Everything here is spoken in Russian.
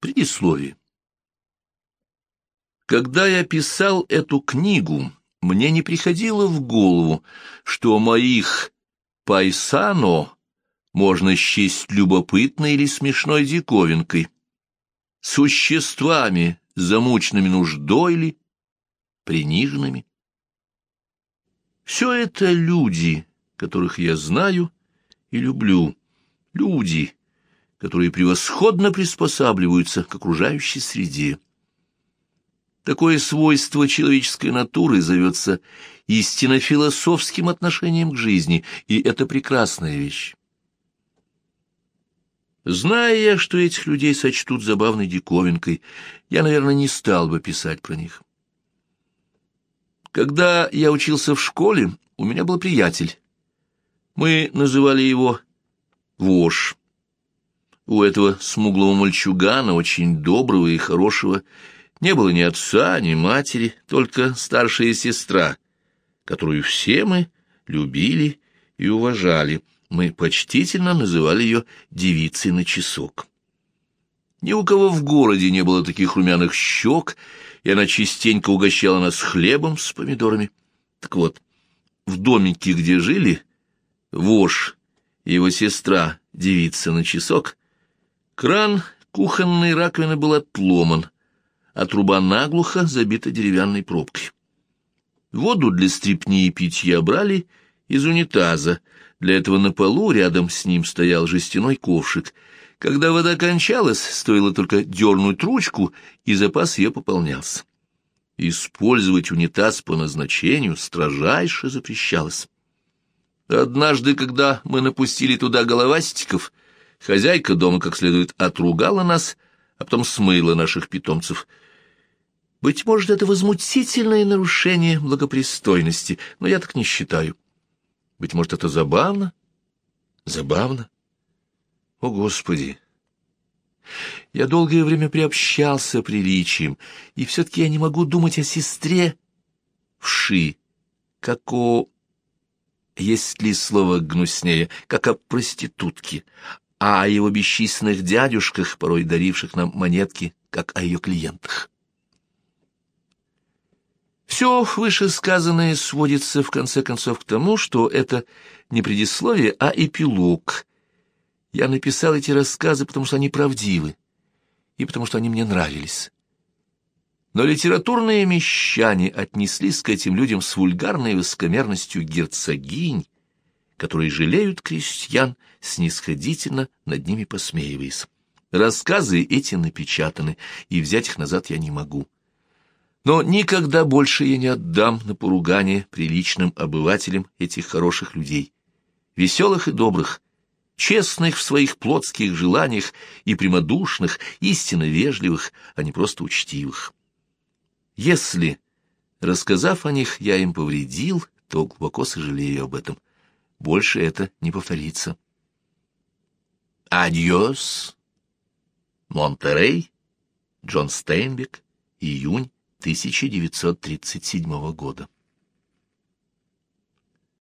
Предисловие. Когда я писал эту книгу, мне не приходило в голову, что моих пайсано можно счесть любопытной или смешной диковинкой, существами, замученными нуждой ли, приниженными. Все это люди, которых я знаю и люблю, люди, которые превосходно приспосабливаются к окружающей среде. Такое свойство человеческой натуры зовется истинно философским отношением к жизни, и это прекрасная вещь. Зная я, что этих людей сочтут забавной диковинкой, я, наверное, не стал бы писать про них. Когда я учился в школе, у меня был приятель. Мы называли его Вош. У этого смуглого мальчугана, очень доброго и хорошего, не было ни отца, ни матери, только старшая сестра, которую все мы любили и уважали. Мы почтительно называли ее девицей на часок. Ни у кого в городе не было таких румяных щек, и она частенько угощала нас хлебом с помидорами. Так вот, в домике, где жили, Вош и его сестра, девица на часок, Кран кухонной раковины был отломан, а труба наглухо забита деревянной пробкой. Воду для стрипни и питья брали из унитаза. Для этого на полу рядом с ним стоял жестяной ковшик. Когда вода кончалась, стоило только дернуть ручку, и запас ее пополнялся. Использовать унитаз по назначению строжайше запрещалось. Однажды, когда мы напустили туда головастиков, Хозяйка дома как следует отругала нас, а потом смыла наших питомцев. Быть может, это возмутительное нарушение благопристойности, но я так не считаю. Быть может, это забавно? Забавно? О, Господи! Я долгое время приобщался приличием, и все-таки я не могу думать о сестре вши, как о... Есть ли слово гнуснее, как о проститутке, а о его бесчисленных дядюшках, порой даривших нам монетки, как о ее клиентах. Все вышесказанное сводится, в конце концов, к тому, что это не предисловие, а эпилог. Я написал эти рассказы, потому что они правдивы, и потому что они мне нравились. Но литературные мещане отнеслись к этим людям с вульгарной высокомерностью герцогинь, которые жалеют крестьян, снисходительно над ними посмеиваясь. Рассказы эти напечатаны, и взять их назад я не могу. Но никогда больше я не отдам на поругание приличным обывателям этих хороших людей, веселых и добрых, честных в своих плотских желаниях и прямодушных, истинно вежливых, а не просто учтивых. Если, рассказав о них, я им повредил, то глубоко сожалею об этом. Больше это не повторится. Адьос. Монтерей. Джон Стейнбек. Июнь 1937 года.